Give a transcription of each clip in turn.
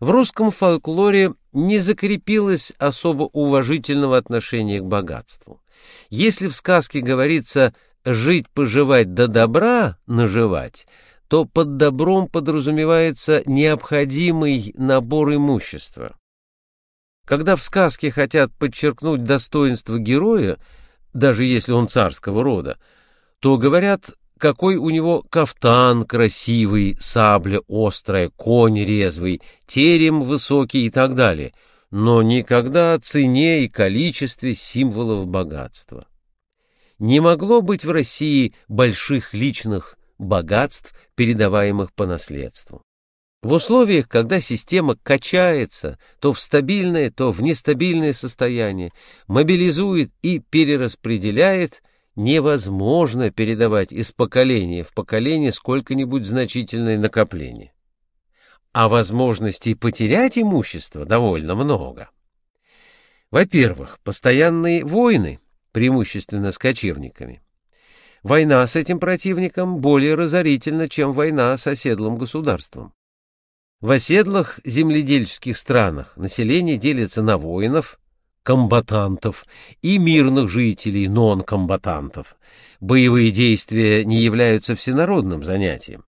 В русском фольклоре не закрепилось особо уважительного отношения к богатству. Если в сказке говорится «жить-поживать до добра наживать», то под добром подразумевается необходимый набор имущества. Когда в сказке хотят подчеркнуть достоинство героя, даже если он царского рода, то говорят, какой у него кафтан красивый, сабля острая, конь резвый, терем высокий и так далее, но никогда о цене и количестве символов богатства. Не могло быть в России больших личных богатств, передаваемых по наследству. В условиях, когда система качается то в стабильное, то в нестабильное состояние, мобилизует и перераспределяет, невозможно передавать из поколения в поколение сколько-нибудь значительное накопление. А возможностей потерять имущество довольно много. Во-первых, постоянные войны, преимущественно с кочевниками. Война с этим противником более разорительна, чем война с оседлым государством. В оседлых земледельческих странах население делится на воинов, комбатантов и мирных жителей, нон-комбатантов. Боевые действия не являются всенародным занятием.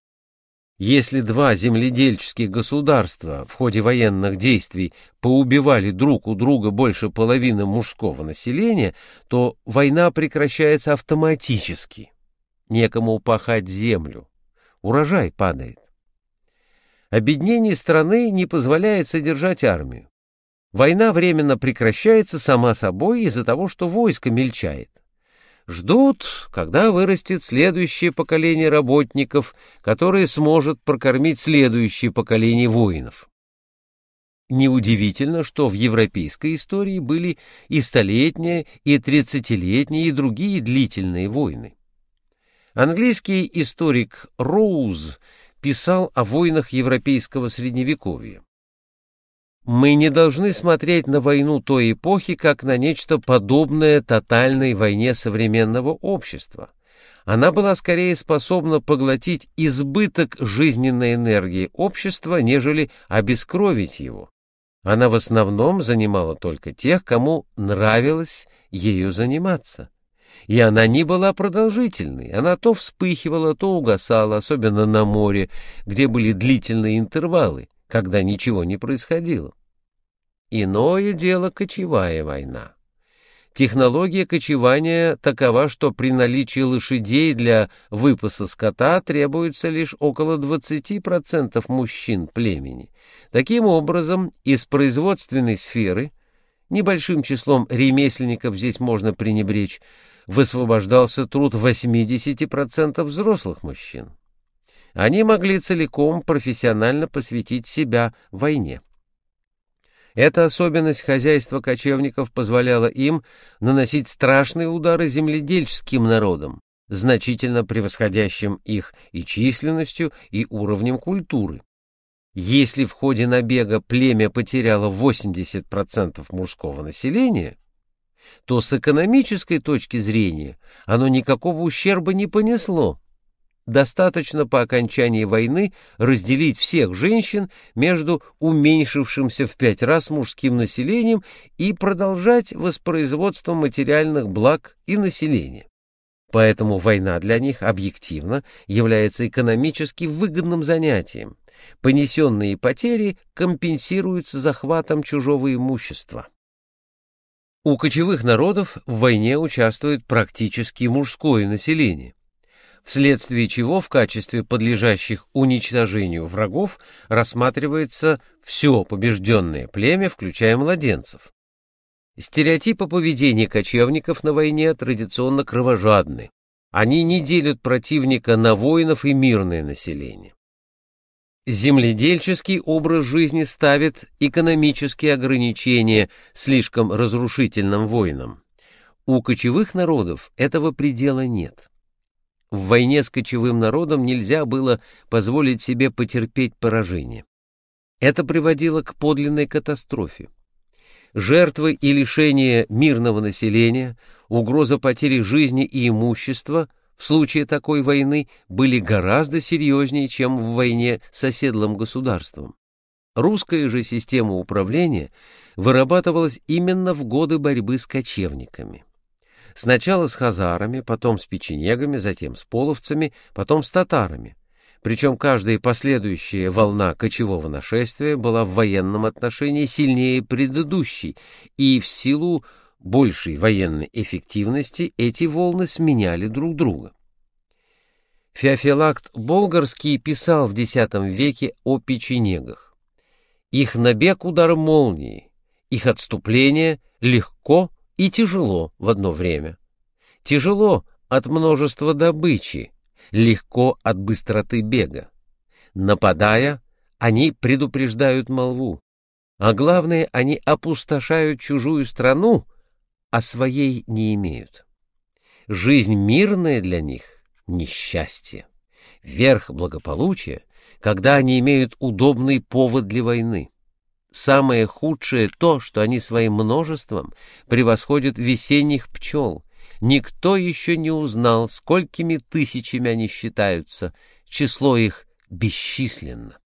Если два земледельческих государства в ходе военных действий поубивали друг у друга больше половины мужского населения, то война прекращается автоматически. Некому пахать землю. Урожай падает. Обеднение страны не позволяет содержать армию. Война временно прекращается сама собой из-за того, что войско мельчает. Ждут, когда вырастет следующее поколение работников, которое сможет прокормить следующее поколение воинов. Неудивительно, что в европейской истории были и столетние, и тридцатилетние, и другие длительные войны. Английский историк Роуз писал о войнах европейского средневековья. Мы не должны смотреть на войну той эпохи как на нечто подобное тотальной войне современного общества. Она была скорее способна поглотить избыток жизненной энергии общества, нежели обескровить его. Она в основном занимала только тех, кому нравилось ею заниматься и она не была продолжительной. Она то вспыхивала, то угасала, особенно на море, где были длительные интервалы, когда ничего не происходило. Иное дело кочевая война. Технология кочевания такова, что при наличии лошадей для выпаса скота требуется лишь около 20% мужчин племени. Таким образом, из производственной сферы, небольшим числом ремесленников здесь можно пренебречь, высвобождался труд 80% взрослых мужчин. Они могли целиком профессионально посвятить себя войне. Эта особенность хозяйства кочевников позволяла им наносить страшные удары земледельческим народам, значительно превосходящим их и численностью, и уровнем культуры. Если в ходе набега племя потеряло 80% мужского населения, то с экономической точки зрения оно никакого ущерба не понесло. Достаточно по окончании войны разделить всех женщин между уменьшившимся в пять раз мужским населением и продолжать воспроизводство материальных благ и населения. Поэтому война для них объективно является экономически выгодным занятием. Понесенные потери компенсируются захватом чужого имущества. У кочевых народов в войне участвует практически мужское население, вследствие чего в качестве подлежащих уничтожению врагов рассматривается все побежденное племя, включая младенцев. Стереотипы поведения кочевников на войне традиционно кровожадны. Они не делят противника на воинов и мирное население. Земледельческий образ жизни ставит экономические ограничения слишком разрушительным войнам. У кочевых народов этого предела нет. В войне с кочевым народом нельзя было позволить себе потерпеть поражение. Это приводило к подлинной катастрофе. Жертвы и лишения мирного населения, угроза потери жизни и имущества – в случае такой войны были гораздо серьезнее, чем в войне с оседлым государством. Русская же система управления вырабатывалась именно в годы борьбы с кочевниками. Сначала с хазарами, потом с печенегами, затем с половцами, потом с татарами. Причем каждая последующая волна кочевого нашествия была в военном отношении сильнее предыдущей, и в силу большей военной эффективности эти волны сменяли друг друга. Феофилакт Болгарский писал в X веке о печенегах. Их набег удар молнии, их отступление легко и тяжело в одно время. Тяжело от множества добычи, легко от быстроты бега. Нападая, они предупреждают молву, а главное, они опустошают чужую страну, а своей не имеют. Жизнь мирная для них — несчастье, верх благополучия, когда они имеют удобный повод для войны. Самое худшее то, что они своим множеством превосходят весенних пчел. Никто еще не узнал, сколькими тысячами они считаются, число их бесчисленно.